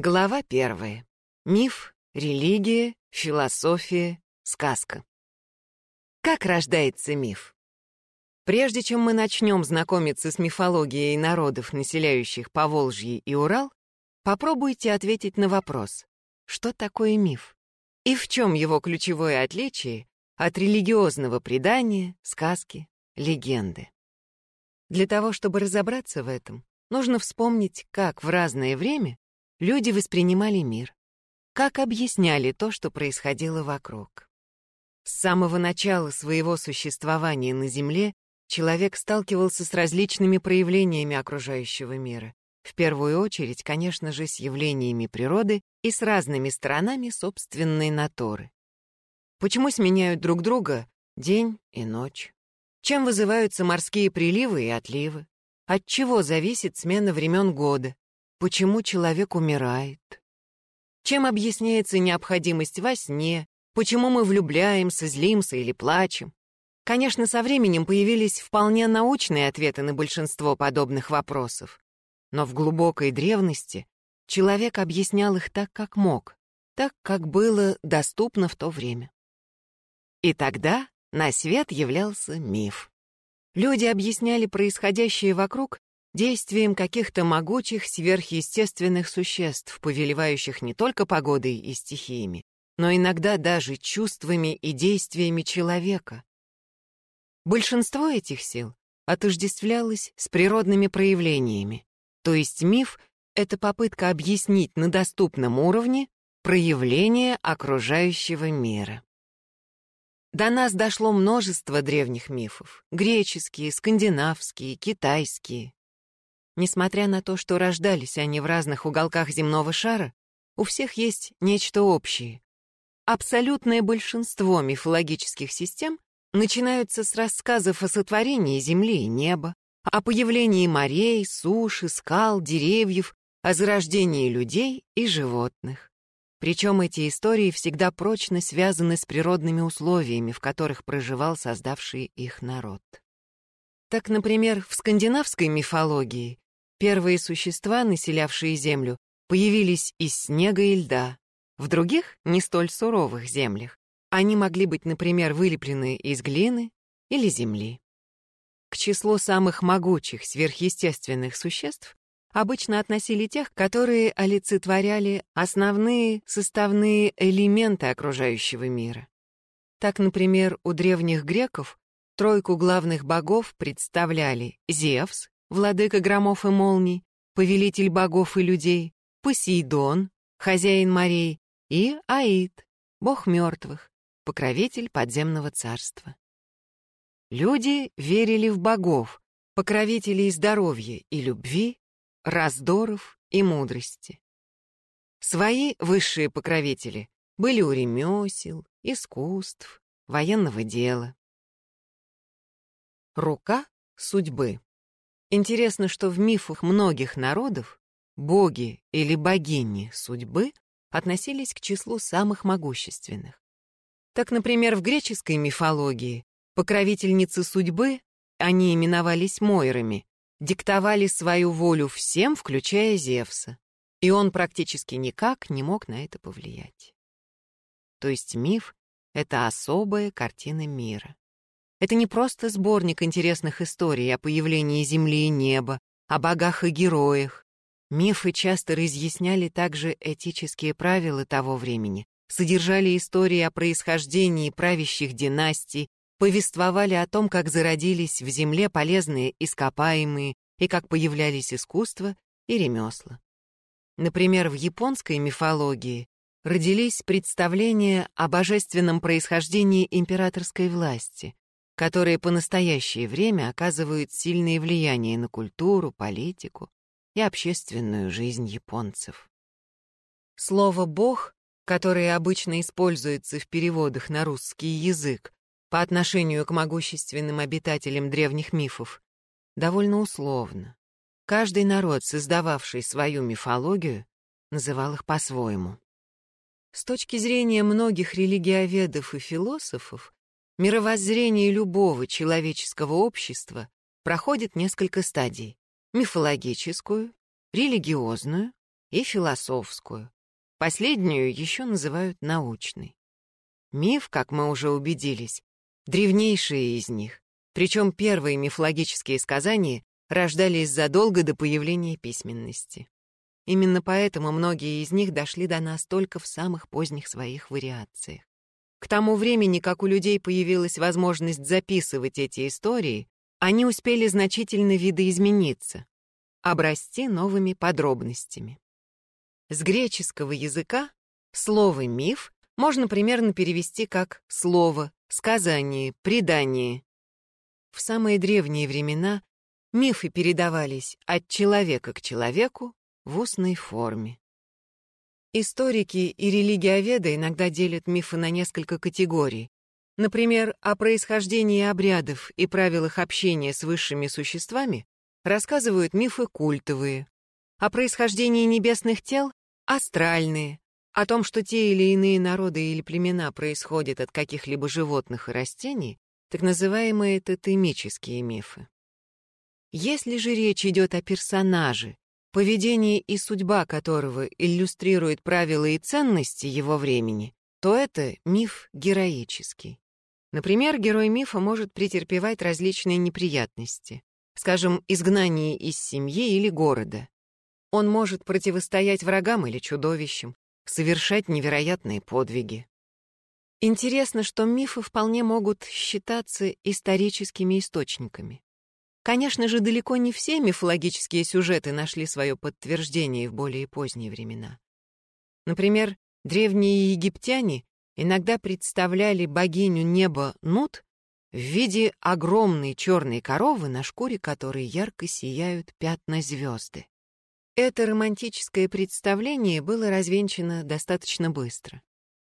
Глава первая. Миф, религия, философия, сказка. Как рождается миф? Прежде чем мы начнем знакомиться с мифологией народов, населяющих Поволжье и Урал, попробуйте ответить на вопрос, что такое миф? И в чем его ключевое отличие от религиозного предания, сказки, легенды? Для того, чтобы разобраться в этом, нужно вспомнить, как в разное время люди воспринимали мир, как объясняли то, что происходило вокруг. С самого начала своего существования на Земле человек сталкивался с различными проявлениями окружающего мира, в первую очередь, конечно же, с явлениями природы и с разными сторонами собственной натуры. Почему сменяют друг друга день и ночь? Чем вызываются морские приливы и отливы? От чего зависит смена времен года? Почему человек умирает? Чем объясняется необходимость во сне? Почему мы влюбляемся, злимся или плачем? Конечно, со временем появились вполне научные ответы на большинство подобных вопросов. Но в глубокой древности человек объяснял их так, как мог, так, как было доступно в то время. И тогда на свет являлся миф. Люди объясняли происходящее вокруг действием каких-то могучих сверхъестественных существ, повелевающих не только погодой и стихиями, но иногда даже чувствами и действиями человека. Большинство этих сил отождествлялось с природными проявлениями, то есть миф — это попытка объяснить на доступном уровне проявление окружающего мира. До нас дошло множество древних мифов — греческие, скандинавские, китайские. Несмотря на то, что рождались они в разных уголках земного шара, у всех есть нечто общее. Абсолютное большинство мифологических систем начинаются с рассказов о сотворении земли и неба, о появлении морей, суши, скал, деревьев, о зарождении людей и животных. Причем эти истории всегда прочно связаны с природными условиями, в которых проживал создавший их народ. Так, например, в скандинавской мифологии Первые существа, населявшие Землю, появились из снега и льда. В других, не столь суровых землях, они могли быть, например, вылеплены из глины или земли. К числу самых могучих сверхъестественных существ обычно относили тех, которые олицетворяли основные составные элементы окружающего мира. Так, например, у древних греков тройку главных богов представляли Зевс, владыка громов и молний, повелитель богов и людей, Посейдон, хозяин морей, и Аид, бог мертвых, покровитель подземного царства. Люди верили в богов, покровителей здоровья и любви, раздоров и мудрости. Свои высшие покровители были у ремесел, искусств, военного дела. Рука судьбы. Интересно, что в мифах многих народов боги или богини судьбы относились к числу самых могущественных. Так, например, в греческой мифологии покровительницы судьбы, они именовались Мойрами, диктовали свою волю всем, включая Зевса, и он практически никак не мог на это повлиять. То есть миф — это особая картина мира. Это не просто сборник интересных историй о появлении Земли и неба, о богах и героях. Мифы часто разъясняли также этические правила того времени, содержали истории о происхождении правящих династий, повествовали о том, как зародились в земле полезные ископаемые и как появлялись искусство и ремесла. Например, в японской мифологии родились представления о божественном происхождении императорской власти, которые по настоящее время оказывают сильное влияние на культуру, политику и общественную жизнь японцев. Слово «бог», которое обычно используется в переводах на русский язык по отношению к могущественным обитателям древних мифов, довольно условно. Каждый народ, создававший свою мифологию, называл их по-своему. С точки зрения многих религиоведов и философов, Мировоззрение любого человеческого общества проходит несколько стадий — мифологическую, религиозную, и философскую. Последнюю еще называют научной. Миф, как мы уже убедились, древнейшие из них, причем первые мифологические сказания рождались задолго до появления письменности. Именно поэтому многие из них дошли до нас только в самых поздних своих вариациях. К тому времени, как у людей появилась возможность записывать эти истории, они успели значительно видоизмениться, обрасти новыми подробностями. С греческого языка слово «миф» можно примерно перевести как «слово», «сказание», «предание». В самые древние времена мифы передавались от человека к человеку в устной форме. Историки и религиоведы иногда делят мифы на несколько категорий. Например, о происхождении обрядов и правилах общения с высшими существами рассказывают мифы культовые. О происхождении небесных тел — астральные. О том, что те или иные народы или племена происходят от каких-либо животных и растений, так называемые тотемические мифы. Если же речь идет о персонаже, поведение и судьба которого иллюстрирует правила и ценности его времени, то это миф героический. Например, герой мифа может претерпевать различные неприятности, скажем, изгнание из семьи или города. Он может противостоять врагам или чудовищам, совершать невероятные подвиги. Интересно, что мифы вполне могут считаться историческими источниками. Конечно же, далеко не все мифологические сюжеты нашли свое подтверждение в более поздние времена. Например, древние египтяне иногда представляли богиню неба Нут в виде огромной черной коровы, на шкуре которой ярко сияют пятна звезды. Это романтическое представление было развенчано достаточно быстро.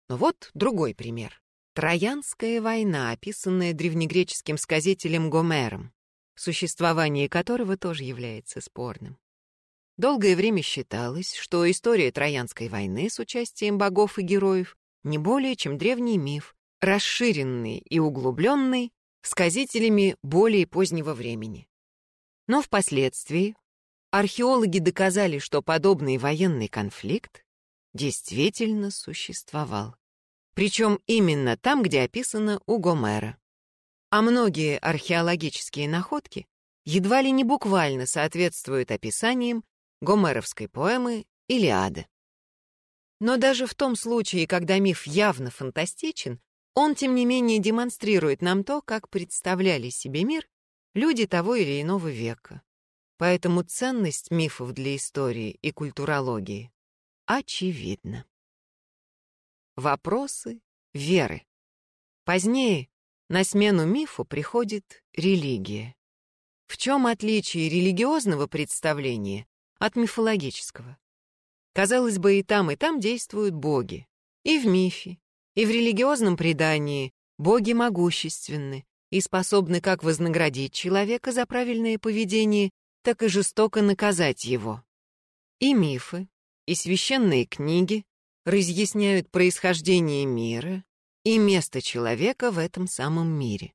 Но вот другой пример. Троянская война, описанная древнегреческим сказителем Гомером существование которого тоже является спорным. Долгое время считалось, что история Троянской войны с участием богов и героев не более чем древний миф, расширенный и углубленный сказителями более позднего времени. Но впоследствии археологи доказали, что подобный военный конфликт действительно существовал. Причем именно там, где описано у Гомера а многие археологические находки едва ли не буквально соответствуют описаниям гомеровской поэмы «Илиады». Но даже в том случае, когда миф явно фантастичен, он, тем не менее, демонстрирует нам то, как представляли себе мир люди того или иного века. Поэтому ценность мифов для истории и культурологии очевидна. Вопросы веры. Позднее на смену мифу приходит религия. В чем отличие религиозного представления от мифологического? Казалось бы, и там, и там действуют боги. И в мифе, и в религиозном предании боги могущественны и способны как вознаградить человека за правильное поведение, так и жестоко наказать его. И мифы, и священные книги разъясняют происхождение мира, и место человека в этом самом мире.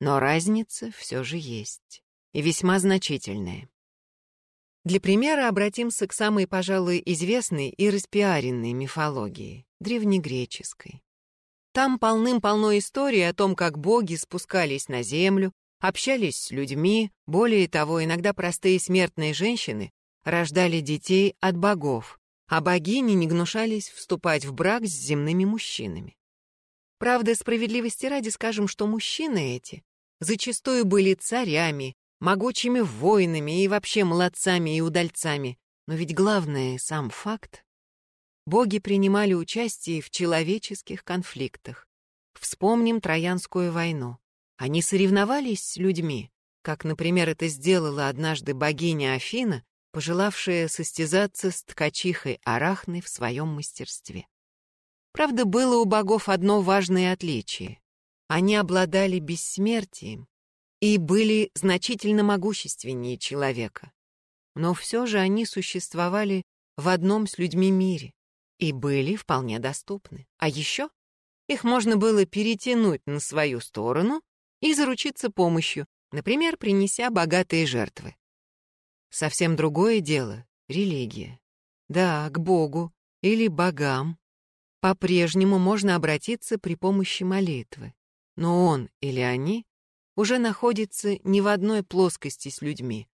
Но разница все же есть, и весьма значительная. Для примера обратимся к самой, пожалуй, известной и распиаренной мифологии — древнегреческой. Там полным-полно историй о том, как боги спускались на землю, общались с людьми, более того, иногда простые смертные женщины рождали детей от богов, а богини не гнушались вступать в брак с земными мужчинами. Правда, справедливости ради скажем, что мужчины эти зачастую были царями, могучими воинами и вообще молодцами и удальцами. Но ведь главное — сам факт. Боги принимали участие в человеческих конфликтах. Вспомним Троянскую войну. Они соревновались с людьми, как, например, это сделала однажды богиня Афина, пожелавшая состязаться с ткачихой Арахной в своем мастерстве. Правда, было у богов одно важное отличие. Они обладали бессмертием и были значительно могущественнее человека. Но все же они существовали в одном с людьми мире и были вполне доступны. А еще их можно было перетянуть на свою сторону и заручиться помощью, например, принеся богатые жертвы. Совсем другое дело — религия. да, к Богу или богам, по-прежнему можно обратиться при помощи молитвы. Но он или они уже находятся не в одной плоскости с людьми,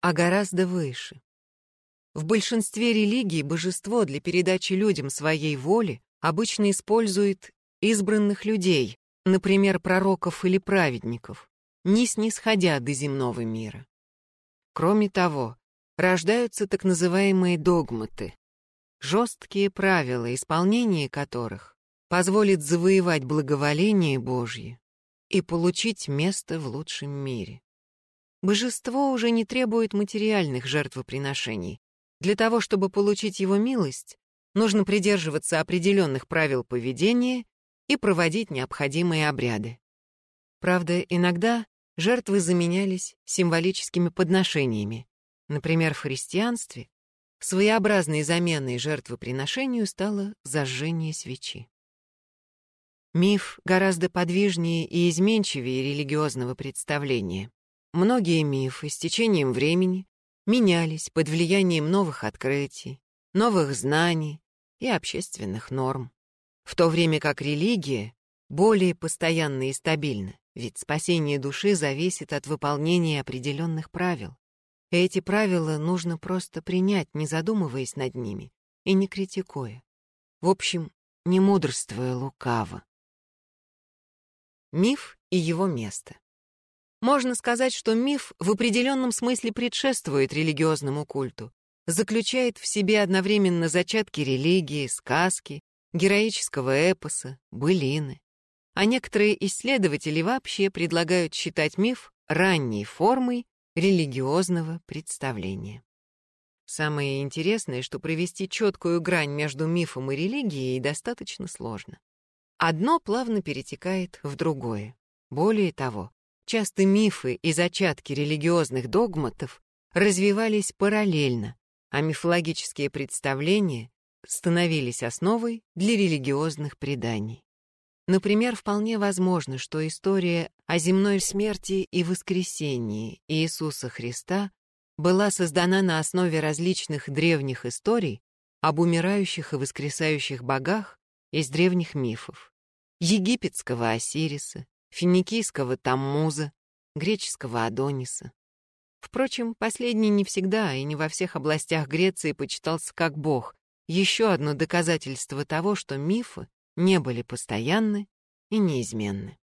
а гораздо выше. В большинстве религий божество для передачи людям своей воли обычно использует избранных людей, например, пророков или праведников, не снисходя до земного мира. Кроме того, рождаются так называемые догматы, жесткие правила, исполнение которых позволит завоевать благоволение Божье и получить место в лучшем мире. Божество уже не требует материальных жертвоприношений. Для того, чтобы получить его милость, нужно придерживаться определенных правил поведения и проводить необходимые обряды. Правда, иногда жертвы заменялись символическими подношениями. Например, в христианстве своеобразной заменой жертвоприношению стало зажжение свечи. Миф гораздо подвижнее и изменчивее религиозного представления. Многие мифы с течением времени менялись под влиянием новых открытий, новых знаний и общественных норм. В то время как религия более постоянна и стабильна, ведь спасение души зависит от выполнения определенных правил. Эти правила нужно просто принять, не задумываясь над ними и не критикуя. В общем, не мудрствуя лукаво. Миф и его место. Можно сказать, что миф в определенном смысле предшествует религиозному культу, заключает в себе одновременно зачатки религии, сказки, героического эпоса, былины. А некоторые исследователи вообще предлагают считать миф ранней формой религиозного представления. Самое интересное, что провести четкую грань между мифом и религией достаточно сложно. Одно плавно перетекает в другое. Более того, часто мифы и зачатки религиозных догматов развивались параллельно, а мифологические представления становились основой для религиозных преданий. Например, вполне возможно, что история о земной смерти и воскресении Иисуса Христа была создана на основе различных древних историй об умирающих и воскресающих богах из древних мифов египетского Осириса, финикийского Таммуза, греческого Адониса. Впрочем, последний не всегда и не во всех областях Греции почитался как бог, еще одно доказательство того, что мифы не были постоянны и неизменны.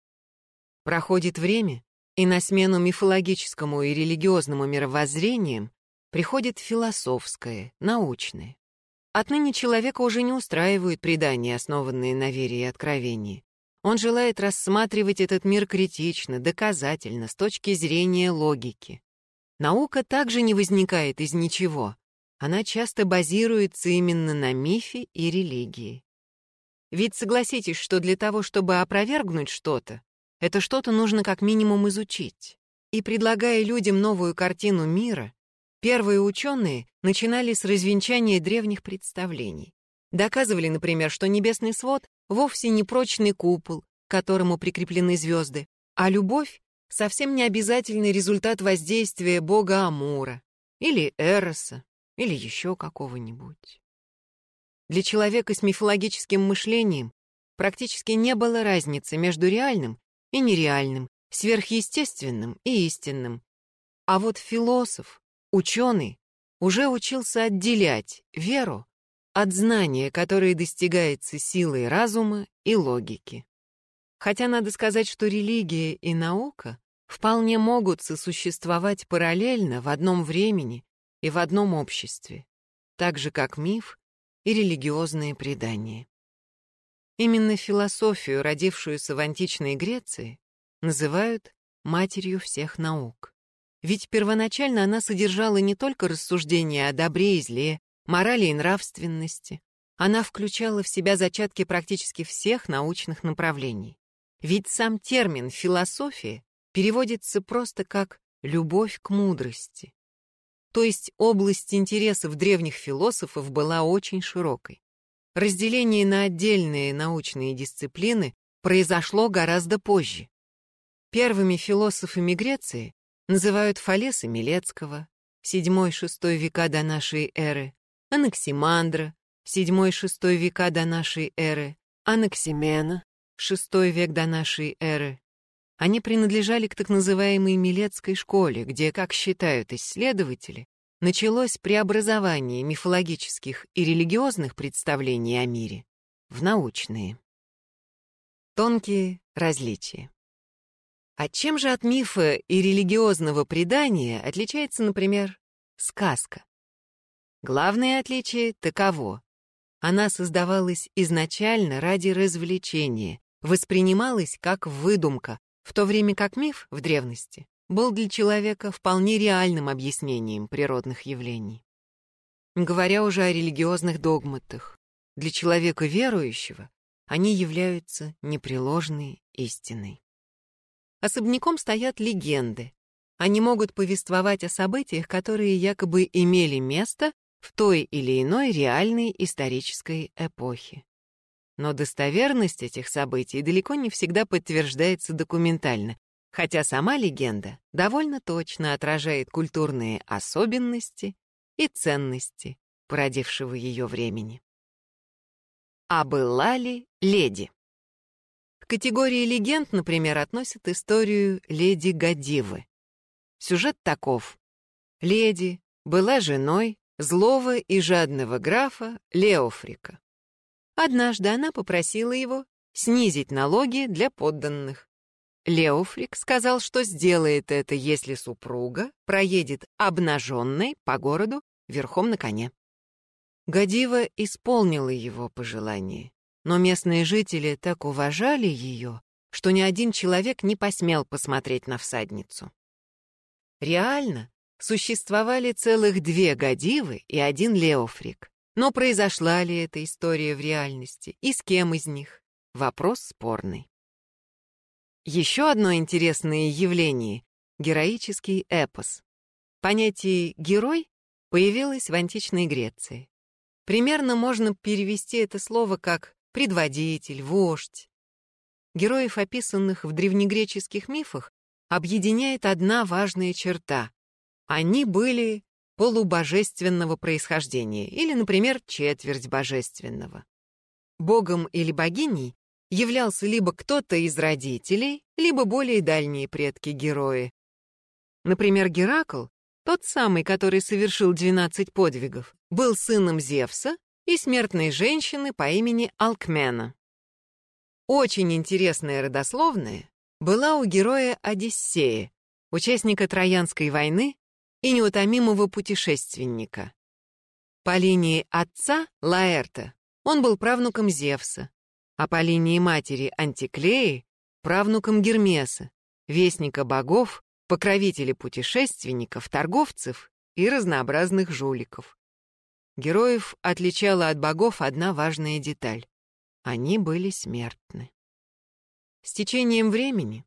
Проходит время, и на смену мифологическому и религиозному мировоззрениям приходит философское, научное. Отныне человека уже не устраивают предания, основанные на вере и откровении. Он желает рассматривать этот мир критично, доказательно, с точки зрения логики. Наука также не возникает из ничего. Она часто базируется именно на мифе и религии. Ведь согласитесь, что для того, чтобы опровергнуть что-то, это что-то нужно как минимум изучить. И предлагая людям новую картину мира, первые ученые начинали с развенчания древних представлений. Доказывали, например, что небесный свод вовсе не прочный купол, к которому прикреплены звезды, а любовь — совсем не обязательный результат воздействия бога Амура или Эроса или еще какого-нибудь. Для человека с мифологическим мышлением практически не было разницы между реальным и нереальным, сверхъестественным и истинным. А вот философ, ученый, уже учился отделять веру от знания, которое достигается силой разума и логики. Хотя надо сказать, что религия и наука вполне могут сосуществовать параллельно в одном времени и в одном обществе, так же как миф и религиозные предания. Именно философию, родившуюся в античной Греции, называют матерью всех наук. Ведь первоначально она содержала не только рассуждения о добре и зле, морали и нравственности. Она включала в себя зачатки практически всех научных направлений. Ведь сам термин «философия» переводится просто как «любовь к мудрости». То есть область интересов древних философов была очень широкой. Разделение на отдельные научные дисциплины произошло гораздо позже. Первыми философами Греции называют Фалеса Милецкого, 7-6 века до нашей эры, Анаксимандра, 7-6 века до нашей эры, Анаксимена, 6 век до нашей эры. Они принадлежали к так называемой Милетской школе, где, как считают исследователи, началось преобразование мифологических и религиозных представлений о мире в научные. Тонкие различия. А чем же от мифа и религиозного предания отличается, например, сказка? Главное отличие таково. Она создавалась изначально ради развлечения, воспринималась как выдумка, в то время как миф в древности был для человека вполне реальным объяснением природных явлений. Говоря уже о религиозных догматах, для человека верующего они являются непреложной истиной. Особняком стоят легенды. Они могут повествовать о событиях, которые якобы имели место в той или иной реальной исторической эпохе. Но достоверность этих событий далеко не всегда подтверждается документально, хотя сама легенда довольно точно отражает культурные особенности и ценности породившего ее времени. А была ли леди? К категории легенд, например, относят историю леди Гадивы. Сюжет таков. Леди была женой злого и жадного графа Леофрика. Однажды она попросила его снизить налоги для подданных. Леофрик сказал, что сделает это, если супруга проедет обнаженной по городу верхом на коне. Гадива исполнила его пожелание, но местные жители так уважали ее, что ни один человек не посмел посмотреть на всадницу. Реально существовали целых две Гадивы и один Леофрик. Но произошла ли эта история в реальности и с кем из них? Вопрос спорный. Еще одно интересное явление — героический эпос. Понятие «герой» появилось в античной Греции. Примерно можно перевести это слово как предводитель, вождь. Героев, описанных в древнегреческих мифах, объединяет одна важная черта. Они были полубожественного происхождения или, например, четверть божественного. Богом или богиней являлся либо кто-то из родителей, либо более дальние предки герои. Например, Геракл тот самый, который совершил 12 подвигов, был сыном Зевса и смертной женщины по имени Алкмена. Очень интересная родословная была у героя Одиссея, участника Троянской войны и неутомимого путешественника. По линии отца Лаэрта он был правнуком Зевса, а по линии матери Антиклеи — правнуком Гермеса, вестника богов покровители путешественников, торговцев и разнообразных жуликов. Героев отличала от богов одна важная деталь. Они были смертны. С течением времени,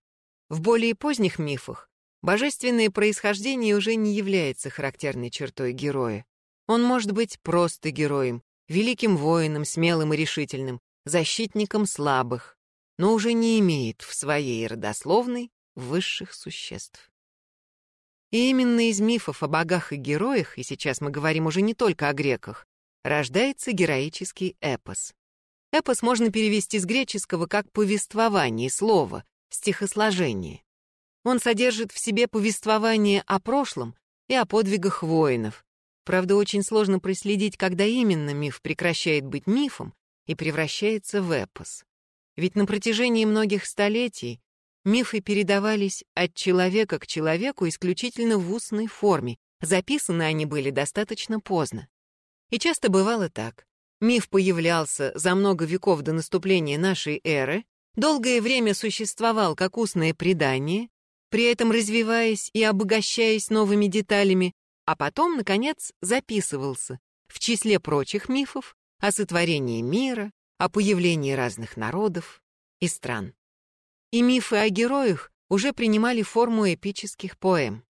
в более поздних мифах, божественное происхождение уже не является характерной чертой героя. Он может быть просто героем, великим воином, смелым и решительным, защитником слабых, но уже не имеет в своей родословной высших существ. И именно из мифов о богах и героях, и сейчас мы говорим уже не только о греках, рождается героический эпос. Эпос можно перевести с греческого как повествование, слово, стихосложение. Он содержит в себе повествование о прошлом и о подвигах воинов. Правда, очень сложно проследить, когда именно миф прекращает быть мифом и превращается в эпос. Ведь на протяжении многих столетий Мифы передавались от человека к человеку исключительно в устной форме, записаны они были достаточно поздно. И часто бывало так. Миф появлялся за много веков до наступления нашей эры, долгое время существовал как устное предание, при этом развиваясь и обогащаясь новыми деталями, а потом, наконец, записывался в числе прочих мифов о сотворении мира, о появлении разных народов и стран. И мифы о героях уже принимали форму эпических поэм.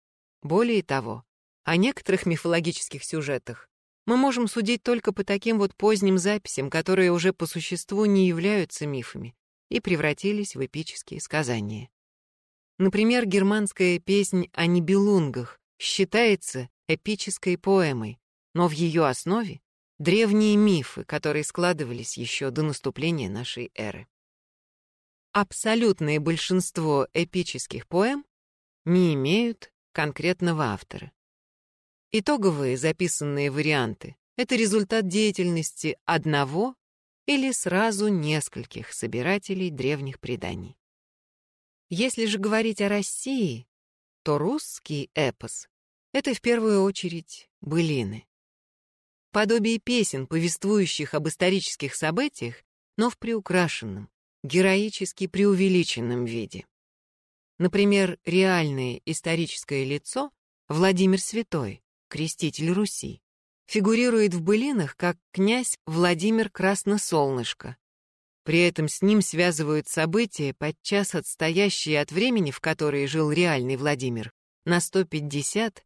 Более того, о некоторых мифологических сюжетах мы можем судить только по таким вот поздним записям, которые уже по существу не являются мифами и превратились в эпические сказания. Например, германская песнь о Нибелунгах считается эпической поэмой, но в ее основе древние мифы, которые складывались еще до наступления нашей эры. Абсолютное большинство эпических поэм не имеют конкретного автора. Итоговые записанные варианты — это результат деятельности одного или сразу нескольких собирателей древних преданий. Если же говорить о России, то русский эпос — это в первую очередь былины. Подобие песен, повествующих об исторических событиях, но в приукрашенном, героически преувеличенном виде. Например, реальное историческое лицо Владимир Святой, креститель Руси, фигурирует в былинах как князь Владимир Красносолнышко. При этом с ним связывают события, подчас отстоящие от времени, в которое жил реальный Владимир, на 150-200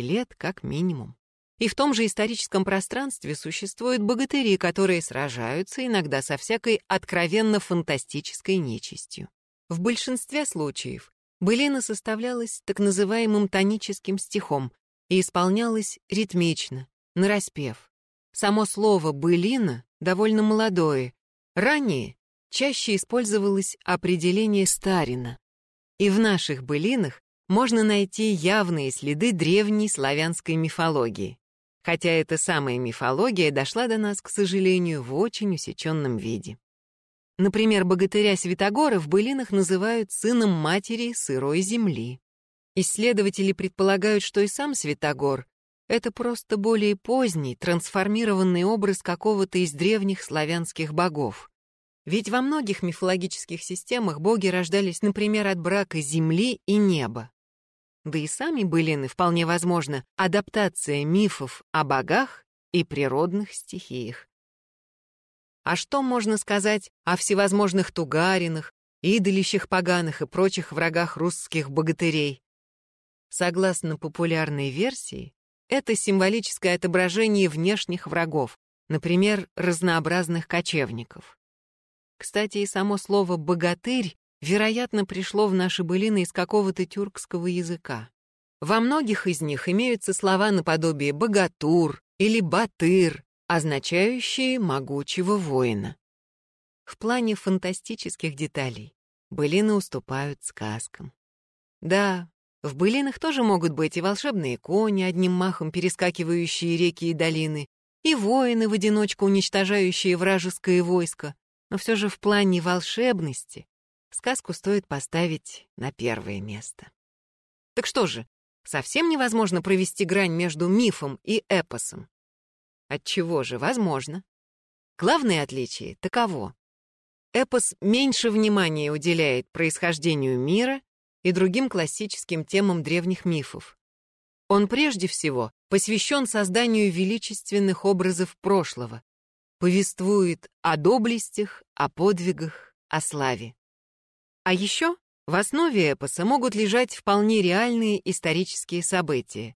лет как минимум. И в том же историческом пространстве существуют богатыри, которые сражаются иногда со всякой откровенно фантастической нечистью. В большинстве случаев былина составлялась так называемым тоническим стихом и исполнялась ритмично, нараспев. Само слово «былина» довольно молодое. Ранее чаще использовалось определение старина. И в наших былинах можно найти явные следы древней славянской мифологии хотя эта самая мифология дошла до нас, к сожалению, в очень усеченном виде. Например, богатыря Святогора в былинах называют сыном матери сырой земли. Исследователи предполагают, что и сам Святогор — это просто более поздний, трансформированный образ какого-то из древних славянских богов. Ведь во многих мифологических системах боги рождались, например, от брака земли и неба. Да и сами былины, вполне возможно, адаптация мифов о богах и природных стихиях. А что можно сказать о всевозможных тугаринах, идолищах поганых и прочих врагах русских богатырей? Согласно популярной версии, это символическое отображение внешних врагов, например, разнообразных кочевников. Кстати, и само слово «богатырь» вероятно, пришло в наши былины из какого-то тюркского языка. Во многих из них имеются слова наподобие «богатур» или «батыр», означающие «могучего воина». В плане фантастических деталей былины уступают сказкам. Да, в былинах тоже могут быть и волшебные кони, одним махом перескакивающие реки и долины, и воины в одиночку уничтожающие вражеское войско, но все же в плане волшебности сказку стоит поставить на первое место. Так что же, совсем невозможно провести грань между мифом и эпосом? Отчего же возможно? Главное отличие таково. Эпос меньше внимания уделяет происхождению мира и другим классическим темам древних мифов. Он прежде всего посвящен созданию величественных образов прошлого, повествует о доблестях, о подвигах, о славе. А еще в основе эпоса могут лежать вполне реальные исторические события.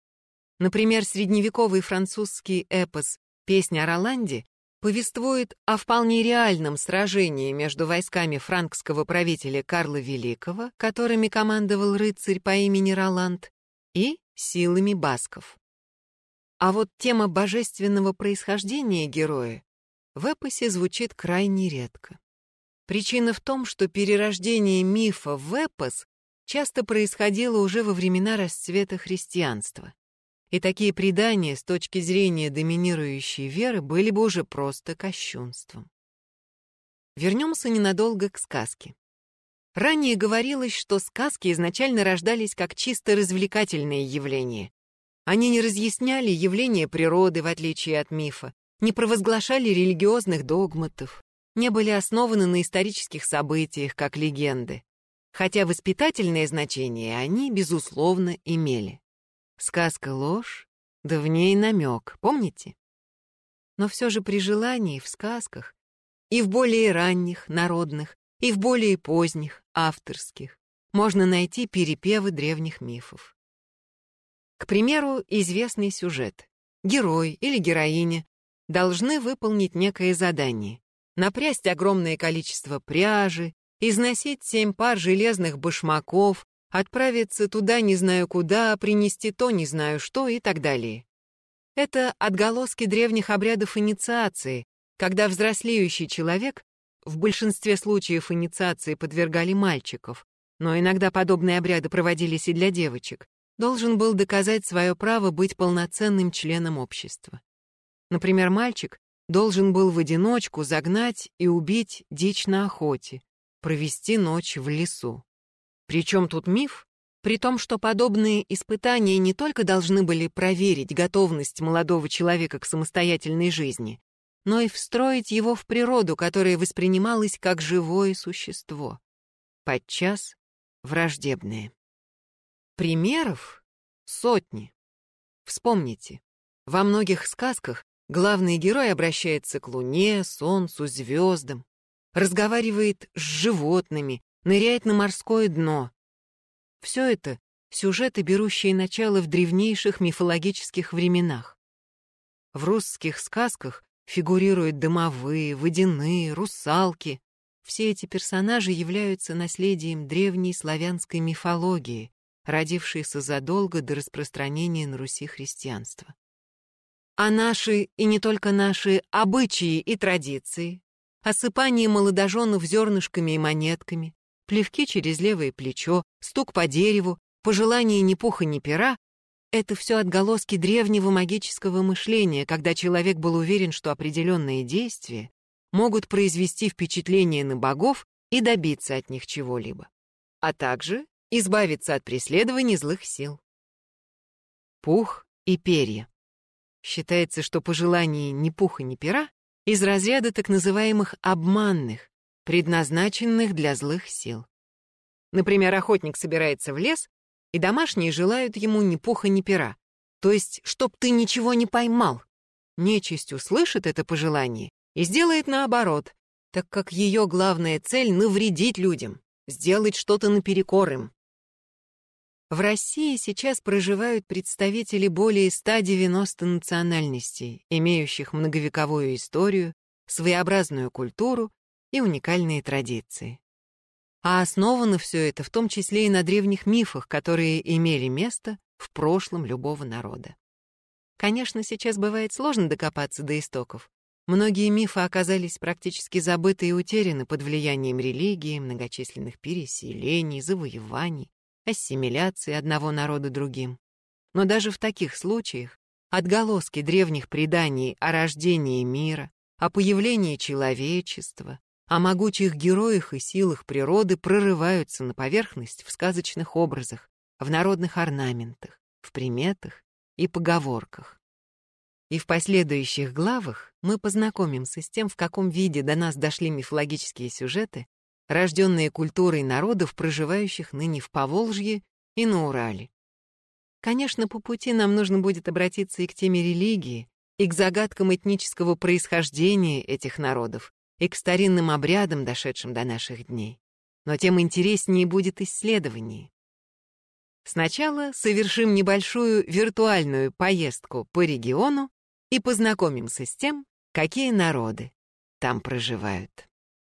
Например, средневековый французский эпос «Песня о Роланде» повествует о вполне реальном сражении между войсками франкского правителя Карла Великого, которыми командовал рыцарь по имени Роланд, и силами басков. А вот тема божественного происхождения героя в эпосе звучит крайне редко. Причина в том, что перерождение мифа в эпос часто происходило уже во времена расцвета христианства. И такие предания с точки зрения доминирующей веры были бы уже просто кощунством. Вернемся ненадолго к сказке. Ранее говорилось, что сказки изначально рождались как чисто развлекательные явления. Они не разъясняли явления природы, в отличие от мифа, не провозглашали религиозных догматов, не были основаны на исторических событиях, как легенды, хотя воспитательное значение они, безусловно, имели. Сказка — ложь, да в ней намек, помните? Но все же при желании в сказках, и в более ранних, народных, и в более поздних, авторских, можно найти перепевы древних мифов. К примеру, известный сюжет. Герой или героиня должны выполнить некое задание, напрясть огромное количество пряжи, износить семь пар железных башмаков, отправиться туда не знаю куда, принести то не знаю что и так далее. Это отголоски древних обрядов инициации, когда взрослеющий человек, в большинстве случаев инициации подвергали мальчиков, но иногда подобные обряды проводились и для девочек, должен был доказать свое право быть полноценным членом общества. Например, мальчик должен был в одиночку загнать и убить дичь на охоте, провести ночь в лесу. Причем тут миф? При том, что подобные испытания не только должны были проверить готовность молодого человека к самостоятельной жизни, но и встроить его в природу, которая воспринималась как живое существо, подчас враждебное. Примеров сотни. Вспомните, во многих сказках главный герой обращается к луне, солнцу, звездам, разговаривает с животными, ныряет на морское дно, все это — сюжеты, берущие начало в древнейших мифологических временах. В русских сказках фигурируют домовые, водяные, русалки. Все эти персонажи являются наследием древней славянской мифологии, родившейся задолго до распространения на Руси христианства. А наши, и не только наши, обычаи и традиции, осыпание молодоженов зернышками и монетками, плевки через левое плечо, стук по дереву, пожелание ни пуха ни пера — это все отголоски древнего магического мышления, когда человек был уверен, что определенные действия могут произвести впечатление на богов и добиться от них чего-либо, а также избавиться от преследований злых сил. Пух и перья. Считается, что пожелание ни пуха, ни пера из разряда так называемых обманных, предназначенных для злых сил. Например, охотник собирается в лес, и домашние желают ему ни пуха, ни пера, то есть, чтоб ты ничего не поймал. Нечисть услышит это пожелание и сделает наоборот, так как ее главная цель — навредить людям, сделать что-то наперекор им. В России сейчас проживают представители более 190 национальностей, имеющих многовековую историю, своеобразную культуру и уникальные традиции. А основано все это в том числе и на древних мифах, которые имели место в прошлом любого народа. Конечно, сейчас бывает сложно докопаться до истоков. Многие мифы оказались практически забыты и утеряны под влиянием религии, многочисленных переселений, завоеваний, ассимиляции одного народа другим. Но даже в таких случаях отголоски древних преданий о рождении мира, о появлении человечества, о могучих героях и силах природы прорываются на поверхность в сказочных образах, в народных орнаментах, в приметах и поговорках. И в последующих главах мы познакомимся с тем, в каком виде до нас дошли мифологические сюжеты, рожденные культурой народов, проживающих ныне в Поволжье и на Урале. Конечно, по пути нам нужно будет обратиться и к теме религии, и к загадкам этнического происхождения этих народов, и к старинным обрядам, дошедшим до наших дней. Но тем интереснее будет исследование. Сначала совершим небольшую виртуальную поездку по региону и познакомимся с тем, какие народы там проживают.